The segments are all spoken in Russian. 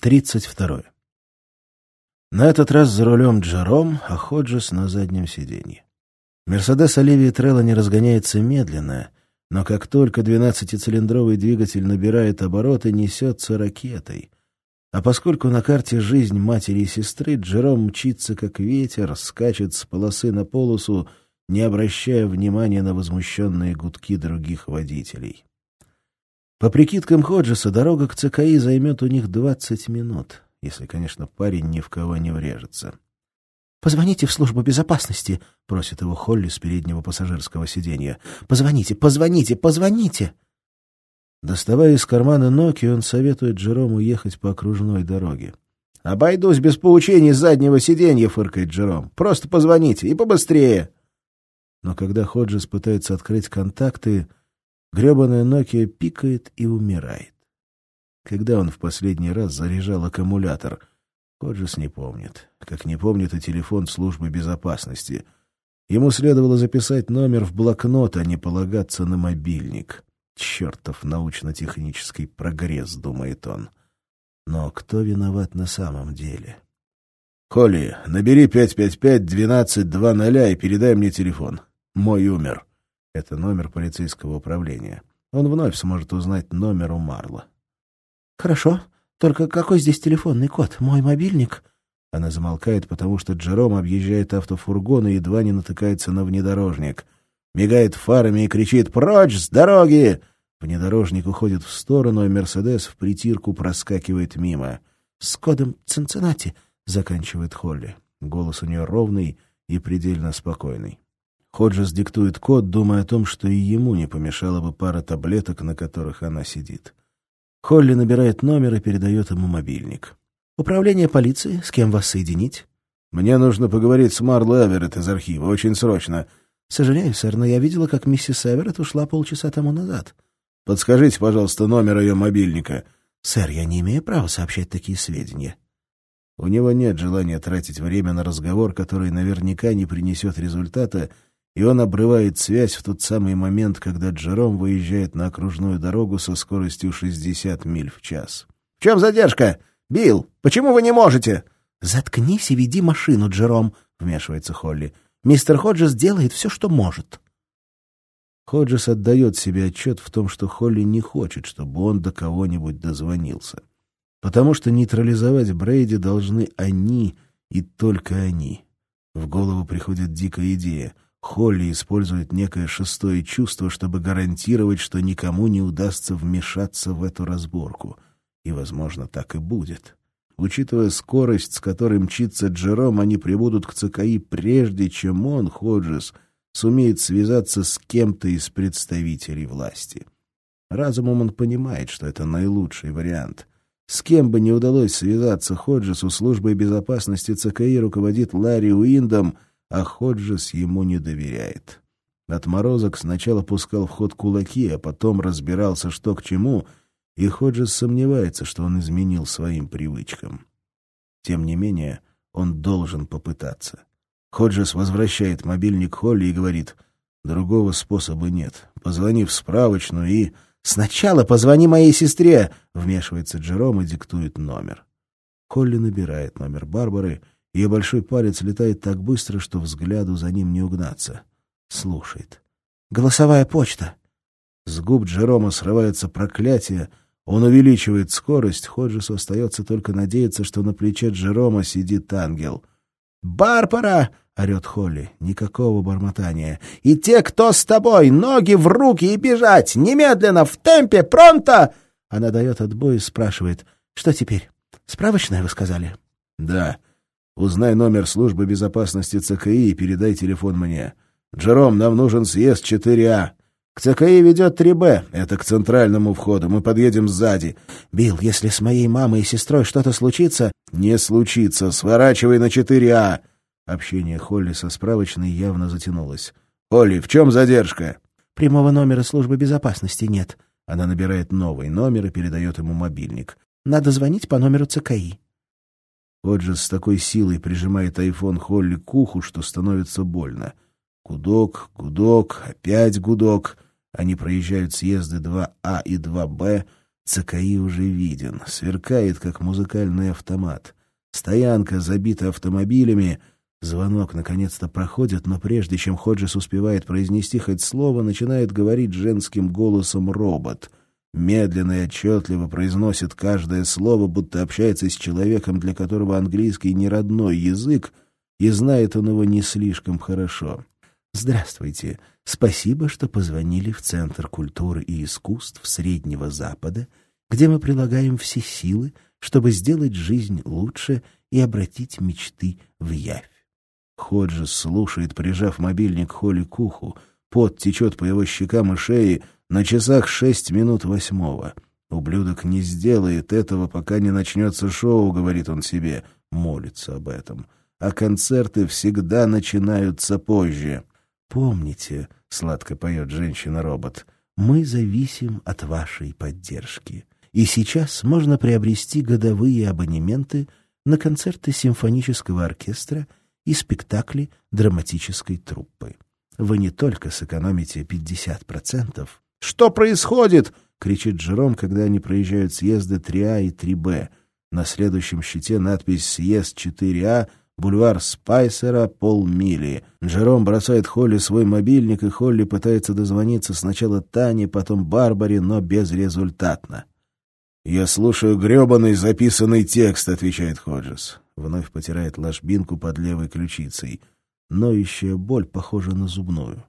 32. На этот раз за рулем Джером, а Ходжес на заднем сиденье. Мерседес Оливии Трелла не разгоняется медленно, но как только двенадцатицилиндровый двигатель набирает обороты, несется ракетой. А поскольку на карте жизнь матери и сестры, Джером мчится как ветер, скачет с полосы на полосу, не обращая внимания на возмущенные гудки других водителей. По прикидкам Ходжеса, дорога к ЦКИ займет у них 20 минут, если, конечно, парень ни в кого не врежется. «Позвоните в службу безопасности», — просит его Холли с переднего пассажирского сиденья. «Позвоните, позвоните, позвоните!» Доставая из кармана Ноки, он советует Джерому ехать по окружной дороге. «Обойдусь без поучений с заднего сиденья», — фыркает Джером. «Просто позвоните, и побыстрее!» Но когда Ходжес пытается открыть контакты, Гребаная Nokia пикает и умирает. Когда он в последний раз заряжал аккумулятор? Ходжес не помнит. Как не помнит и телефон службы безопасности. Ему следовало записать номер в блокнот, а не полагаться на мобильник. Чертов научно-технический прогресс, думает он. Но кто виноват на самом деле? «Холли, набери 555-12-00 и передай мне телефон. Мой умер». Это номер полицейского управления. Он вновь сможет узнать номер у Марла. «Хорошо. Только какой здесь телефонный код? Мой мобильник?» Она замолкает, потому что Джером объезжает автофургон и едва не натыкается на внедорожник. Мигает фарами и кричит «Прочь с дороги!» Внедорожник уходит в сторону, а «Мерседес» в притирку проскакивает мимо. «С кодом Цинциннати», — заканчивает Холли. Голос у нее ровный и предельно спокойный. Ходжес диктует код, думая о том, что и ему не помешала бы пара таблеток, на которых она сидит. Холли набирает номер и передает ему мобильник. «Управление полиции? С кем вас соединить?» «Мне нужно поговорить с Марло Эверетт из архива. Очень срочно». «Сожалею, сэр, но я видела, как миссис Эверетт ушла полчаса тому назад». «Подскажите, пожалуйста, номер ее мобильника». «Сэр, я не имею права сообщать такие сведения». У него нет желания тратить время на разговор, который наверняка не принесет результата, и он обрывает связь в тот самый момент, когда Джером выезжает на окружную дорогу со скоростью 60 миль в час. — В чем задержка? Билл, почему вы не можете? — Заткнись и веди машину, Джером, — вмешивается Холли. — Мистер Ходжес делает все, что может. Ходжес отдает себе отчет в том, что Холли не хочет, чтобы он до кого-нибудь дозвонился. Потому что нейтрализовать Брейди должны они и только они. В голову приходит дикая идея — Холли использует некое шестое чувство, чтобы гарантировать, что никому не удастся вмешаться в эту разборку. И, возможно, так и будет. Учитывая скорость, с которой мчится Джером, они прибудут к ЦКИ прежде, чем он, Ходжес, сумеет связаться с кем-то из представителей власти. Разумом он понимает, что это наилучший вариант. С кем бы не удалось связаться Ходжесу, службой безопасности ЦКИ руководит Ларри Уиндом — а Ходжес ему не доверяет. Отморозок сначала пускал в ход кулаки, а потом разбирался, что к чему, и Ходжес сомневается, что он изменил своим привычкам. Тем не менее, он должен попытаться. Ходжес возвращает мобильник Холли и говорит, «Другого способа нет. Позвони в справочную и...» «Сначала позвони моей сестре!» — вмешивается Джером и диктует номер. Холли набирает номер Барбары — ее большой палец летает так быстро, что взгляду за ним не угнаться. Слушает. «Голосовая почта!» С губ Джерома срывается проклятие. Он увеличивает скорость. Ходжесу остается только надеяться, что на плече Джерома сидит ангел. «Барбара!» — орет Холли. Никакого бормотания. «И те, кто с тобой! Ноги в руки и бежать! Немедленно! В темпе! Пронто!» Она дает отбой и спрашивает. «Что теперь? Справочная, вы сказали?» «Да». Узнай номер службы безопасности ЦКИ и передай телефон мне. Джером, нам нужен съезд 4А. К ЦКИ ведет 3Б. Это к центральному входу. Мы подъедем сзади. Билл, если с моей мамой и сестрой что-то случится... Не случится. Сворачивай на 4А. Общение Холли со справочной явно затянулось. «Холли, в чем задержка?» «Прямого номера службы безопасности нет». Она набирает новый номер и передает ему мобильник. «Надо звонить по номеру ЦКИ». Ходжес с такой силой прижимает айфон Холли к уху, что становится больно. Гудок, гудок, опять гудок. Они проезжают съезды 2А и 2Б. ЦКИ уже виден, сверкает, как музыкальный автомат. Стоянка забита автомобилями. Звонок наконец-то проходит, но прежде чем Ходжес успевает произнести хоть слово, начинает говорить женским голосом робот. Медленно и отчетливо произносит каждое слово, будто общается с человеком, для которого английский не родной язык, и знает он его не слишком хорошо. «Здравствуйте. Спасибо, что позвонили в Центр культуры и искусств Среднего Запада, где мы прилагаем все силы, чтобы сделать жизнь лучше и обратить мечты в явь. Ходжес слушает, прижав мобильник Холли к уху. Пот течет по его щекам и шее. На часах шесть минут восьмого. Ублюдок не сделает этого, пока не начнется шоу, говорит он себе. Молится об этом. А концерты всегда начинаются позже. «Помните», — сладко поет женщина-робот, — «мы зависим от вашей поддержки. И сейчас можно приобрести годовые абонементы на концерты симфонического оркестра и спектакли драматической труппы. Вы не только сэкономите 50%. «Что происходит?» — кричит Джером, когда они проезжают съезды 3А и 3Б. На следующем щите надпись «Съезд 4А Бульвар Спайсера полмили. Джером бросает Холли свой мобильник, и Холли пытается дозвониться сначала Тане, потом Барбаре, но безрезультатно. «Я слушаю гребаный записанный текст», — отвечает Ходжес. Вновь потирает ложбинку под левой ключицей. Ноющая боль похожа на зубную.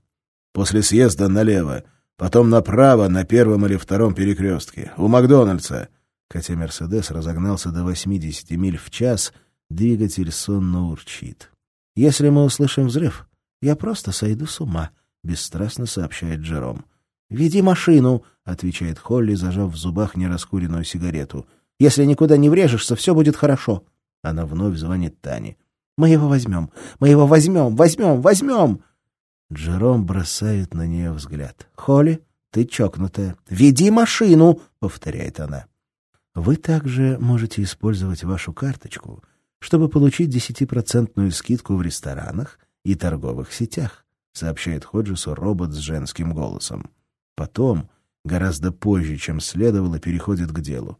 «После съезда налево, потом направо на первом или втором перекрестке, у Макдональдса». Хотя «Мерседес» разогнался до 80 миль в час — Двигатель сонно урчит. «Если мы услышим взрыв, я просто сойду с ума», — бесстрастно сообщает Джером. «Веди машину», — отвечает Холли, зажав в зубах нераскуренную сигарету. «Если никуда не врежешься, все будет хорошо». Она вновь звонит Тане. «Мы его возьмем! Мы его возьмем! Возьмем! Возьмем!» Джером бросает на нее взгляд. «Холли, ты чокнутая. Веди машину!» — повторяет она. «Вы также можете использовать вашу карточку чтобы получить десятипроцентную скидку в ресторанах и торговых сетях, сообщает Ходжесу робот с женским голосом. Потом, гораздо позже, чем следовало, переходит к делу.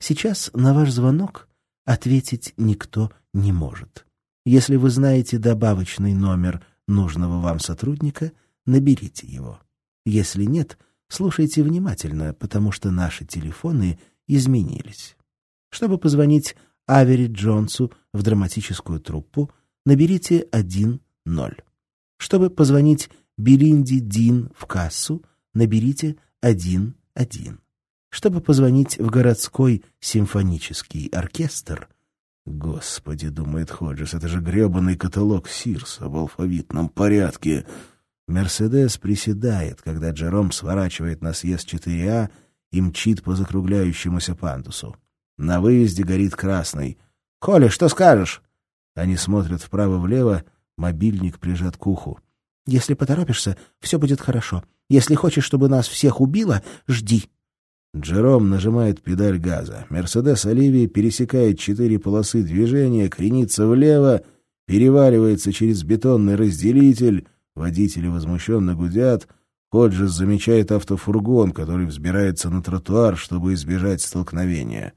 Сейчас на ваш звонок ответить никто не может. Если вы знаете добавочный номер нужного вам сотрудника, наберите его. Если нет, слушайте внимательно, потому что наши телефоны изменились. Чтобы позвонить Авери Джонсу в драматическую труппу, наберите 1-0. Чтобы позвонить Белинди Дин в кассу, наберите 1-1. Чтобы позвонить в городской симфонический оркестр, Господи, думает Ходжес, это же гребаный каталог Сирса в алфавитном порядке. Мерседес приседает, когда Джером сворачивает на съезд 4А и мчит по закругляющемуся пандусу. На выезде горит красный. «Коля, что скажешь?» Они смотрят вправо-влево, мобильник прижат к уху. «Если поторопишься, все будет хорошо. Если хочешь, чтобы нас всех убило, жди». Джером нажимает педаль газа. «Мерседес» Оливии пересекает четыре полосы движения, кренится влево, переваливается через бетонный разделитель. Водители возмущенно гудят. Ходжес замечает автофургон, который взбирается на тротуар, чтобы избежать столкновения.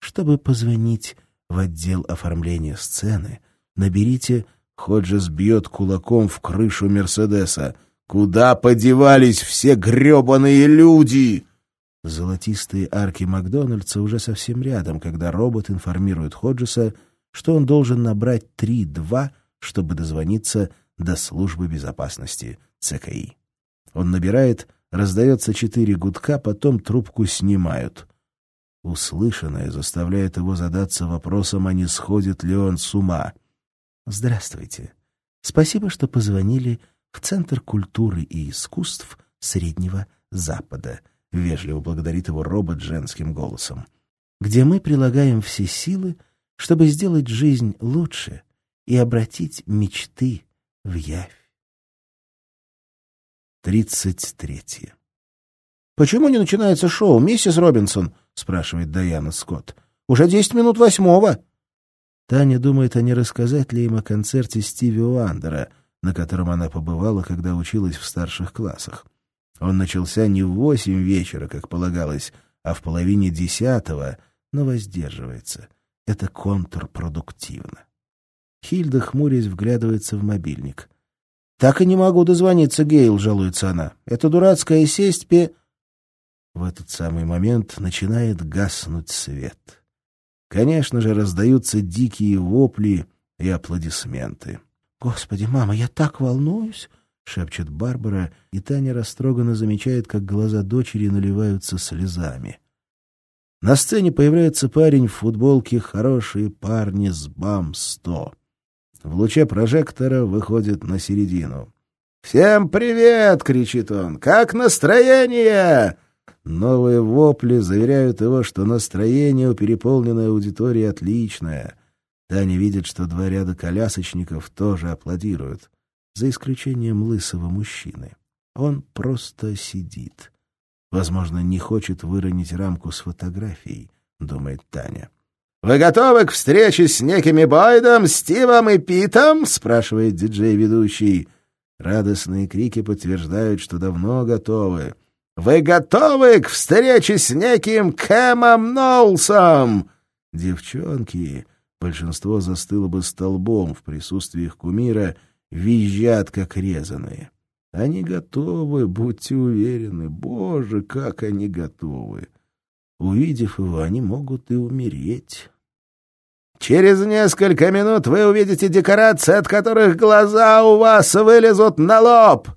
Чтобы позвонить в отдел оформления сцены, наберите Ходжес бьет кулаком в крышу Мерседеса. «Куда подевались все гребаные люди?» Золотистые арки Макдональдса уже совсем рядом, когда робот информирует Ходжеса, что он должен набрать 3-2, чтобы дозвониться до службы безопасности ЦКИ. Он набирает, раздается четыре гудка, потом трубку снимают. Услышанное заставляет его задаться вопросом, а не сходит ли он с ума. «Здравствуйте. Спасибо, что позвонили в Центр культуры и искусств Среднего Запада», — вежливо благодарит его робот женским голосом, «где мы прилагаем все силы, чтобы сделать жизнь лучше и обратить мечты в явь». Тридцать третье. «Почему не начинается шоу, миссис Робинсон?» — спрашивает Даяна Скотт. «Уже десять минут восьмого». Таня думает, а не рассказать ли им о концерте Стиви Уандера, на котором она побывала, когда училась в старших классах. Он начался не в восемь вечера, как полагалось, а в половине десятого, но воздерживается. Это контрпродуктивно. Хильда, хмурясь, вглядывается в мобильник. «Так и не могу дозвониться, Гейл», — жалуется она. «Это дурацкая сесть пе...» В этот самый момент начинает гаснуть свет. Конечно же, раздаются дикие вопли и аплодисменты. «Господи, мама, я так волнуюсь!» — шепчет Барбара, и Таня растроганно замечает, как глаза дочери наливаются слезами. На сцене появляется парень в футболке «Хорошие парни с БАМ-100». В луче прожектора выходит на середину. «Всем привет!» — кричит он. «Как настроение?» Новые вопли заверяют его, что настроение у переполненной аудитории отличное. Таня видит, что два ряда колясочников тоже аплодируют, за исключением лысого мужчины. Он просто сидит. Возможно, не хочет выронить рамку с фотографией, думает Таня. «Вы готовы к встрече с некими Бойдом, Стивом и Питом?» — спрашивает диджей-ведущий. Радостные крики подтверждают, что давно готовы. Вы готовы к встрече с неким Кэмом Ноулсом?» Девчонки, большинство застыло бы столбом в присутствии их кумира, визжат, как резаные. Они готовы, будьте уверены. Боже, как они готовы! Увидев его, они могут и умереть. Через несколько минут вы увидите декорации, от которых глаза у вас вылезут на лоб.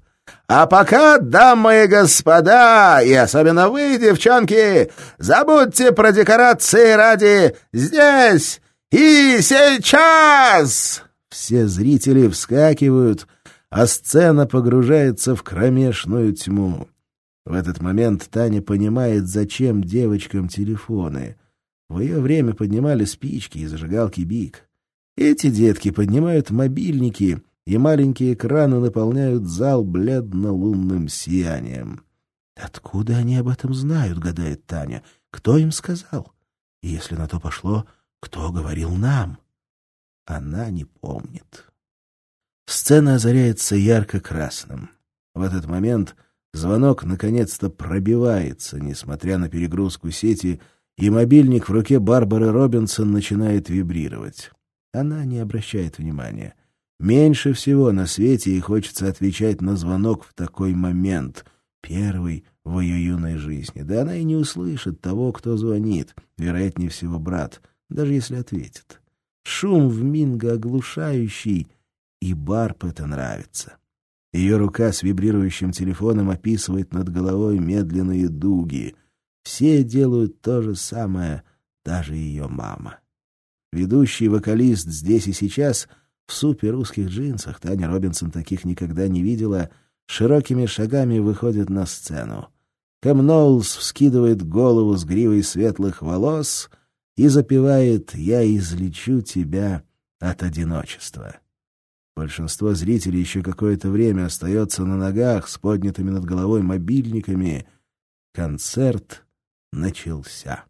А пока, дамы и господа, и особенно вы, девчонки, забудьте про декорации ради «здесь» и «сейчас». Все зрители вскакивают, а сцена погружается в кромешную тьму. В этот момент Таня понимает, зачем девочкам телефоны. В ее время поднимали спички и зажигалки Биг. Эти детки поднимают мобильники — и маленькие экраны наполняют зал бледно-лунным сиянием. «Откуда они об этом знают?» — гадает Таня. «Кто им сказал? Если на то пошло, кто говорил нам?» Она не помнит. Сцена озаряется ярко-красным. В этот момент звонок наконец-то пробивается, несмотря на перегрузку сети, и мобильник в руке Барбары Робинсон начинает вибрировать. Она не обращает внимания — Меньше всего на свете ей хочется отвечать на звонок в такой момент, первый в ее юной жизни. Да она и не услышит того, кто звонит, вероятнее всего брат, даже если ответит. Шум в Минго оглушающий, и Барб это нравится. Ее рука с вибрирующим телефоном описывает над головой медленные дуги. Все делают то же самое, даже ее мама. Ведущий вокалист здесь и сейчас — в супер узких джинсах Таня Робинсон таких никогда не видела, широкими шагами выходит на сцену. Кэм Ноулс вскидывает голову с гривой светлых волос и запевает «Я излечу тебя от одиночества». Большинство зрителей еще какое-то время остается на ногах с поднятыми над головой мобильниками. Концерт начался.